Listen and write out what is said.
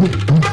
Uh, uh.